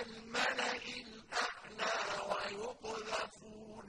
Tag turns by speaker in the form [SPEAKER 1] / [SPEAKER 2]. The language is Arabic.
[SPEAKER 1] الْمَلَإِ الْأَعْلَىٰ وَيُقْذَفُونَ